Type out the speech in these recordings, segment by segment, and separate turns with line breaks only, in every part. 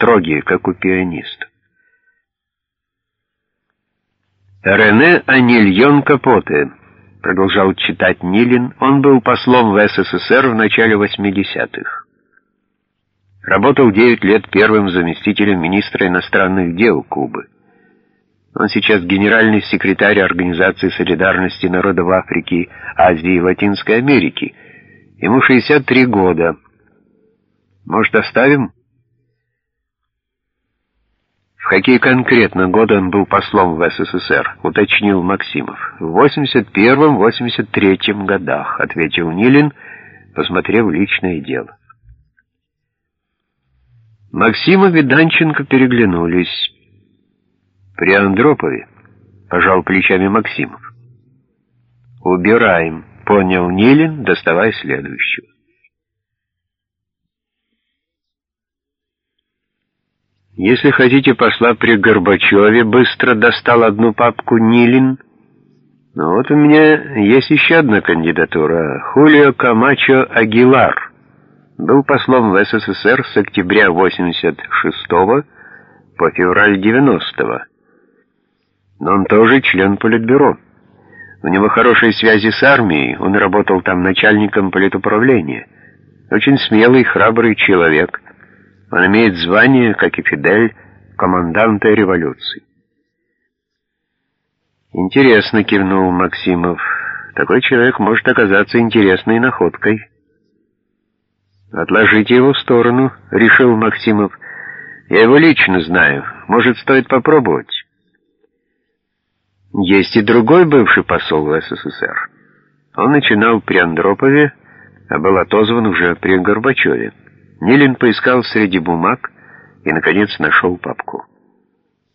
строгие, как у пианиста. Рене Анильон Капоте, продолжал читать Нилин, он был послом в СССР в начале 80-х. Работал 9 лет первым заместителем министра иностранных дел Кубы. Он сейчас генеральный секретарь Организации солидарности народов Африки, Азии и Латинской Америки. Ему 63 года. Может, оставим? Какие конкретно годы он был послом в СССР, уточнил Максимов. В 81-83 годах, ответил Нилин, посмотрев личное дело. Максимов и Данченко переглянулись. «При Андропове», — пожал плечами Максимов. «Убираем», — понял Нилин, доставая следующего. «Если хотите посла при Горбачеве», — быстро достал одну папку Нилин. «Ну вот у меня есть еще одна кандидатура — Хулио Камачо Агилар» был послом в СССР с октября 86 по февраль 90 -го. Но он тоже член Политбюро. У него хорошие связи с армией, он работал там начальником политуправления. Очень смелый, храбрый человек. Он имеет звание, как и Фидель, команданта революции. «Интересно», — кивнул Максимов. «Такой человек может оказаться интересной находкой». «Отложите его в сторону», — решил Максимов. «Я его лично знаю. Может, стоит попробовать?» Есть и другой бывший посол в СССР. Он начинал при Андропове, а был отозван уже при Горбачеве. Нилин поискал среди бумаг и, наконец, нашел папку.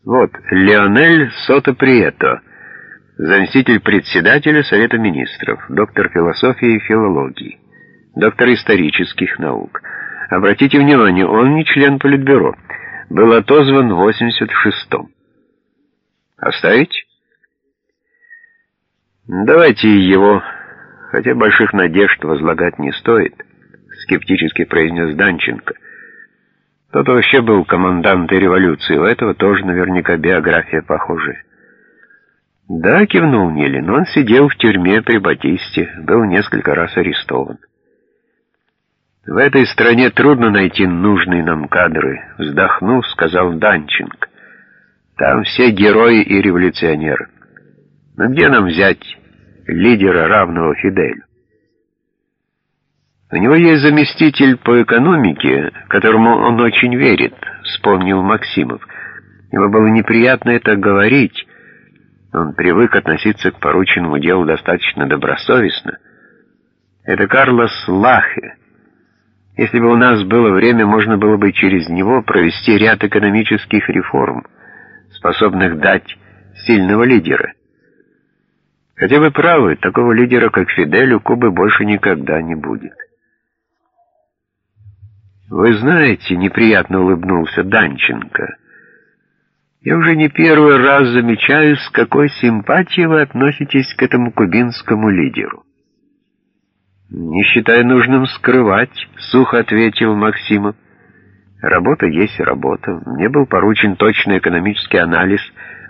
Вот, Леонель Сото-Прието, заместитель председателя Совета Министров, доктор философии и филологии доктор исторических наук. Обратите внимание, он не член Политбюро. Был отозван в 86-м. Оставить? Давайте его, хотя больших надежд возлагать не стоит, скептически произнес Данченко. Тот вообще был командантой революции, у этого тоже наверняка биография похожая. Да, кивнул Нелин, он сидел в тюрьме при Батисте, был несколько раз арестован. В этой стране трудно найти нужные нам кадры, вздохнув, сказал Данченко. Там все герои и революционеры. Но где нам взять лидера, равного Фиделю? У него есть заместитель по экономике, которому он очень верит, вспомнил Максимов. Ему было неприятно это говорить. Он привык относиться к порученному делу достаточно добросовестно. Это Карлос Лахе. Если бы у нас было время, можно было бы через него провести ряд экономических реформ, способных дать сильного лидера. Хотя вы правы, такого лидера, как Фидель, у Кубы больше никогда не будет. «Вы знаете», — неприятно улыбнулся Данченко, «я уже не первый раз замечаю, с какой симпатией вы относитесь к этому кубинскому лидеру». «Не считаю нужным скрывать», — сухо ответил Максимов. «Работа есть работа. Мне был поручен точный экономический анализ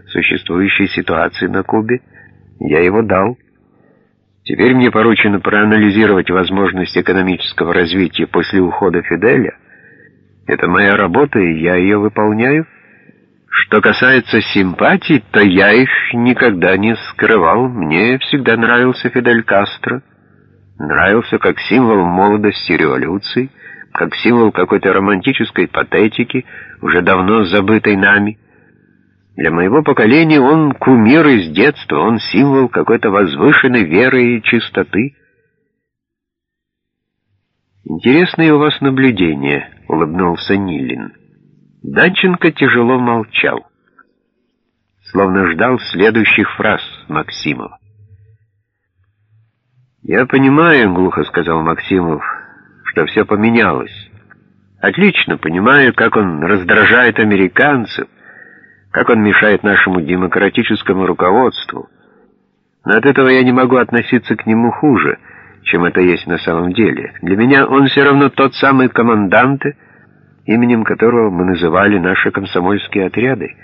существующей ситуации на Кубе. Я его дал. Теперь мне поручено проанализировать возможность экономического развития после ухода Фиделя. Это моя работа, и я ее выполняю. Что касается симпатий, то я их никогда не скрывал. Мне всегда нравился Фидель Кастро» нравился как символ молодости революции, как символ какой-то романтической патетики, уже давно забытой нами. Для моего поколения он кумир из детства, он символ какой-то возвышенной веры и чистоты. «Интересные у вас наблюдения», — улыбнулся Нилин. Данченко тяжело молчал, словно ждал следующих фраз Максимова. «Я понимаю, — глухо сказал Максимов, — что все поменялось. Отлично понимаю, как он раздражает американцев, как он мешает нашему демократическому руководству. Но от этого я не могу относиться к нему хуже, чем это есть на самом деле. Для меня он все равно тот самый командант, именем которого мы называли наши комсомольские отряды,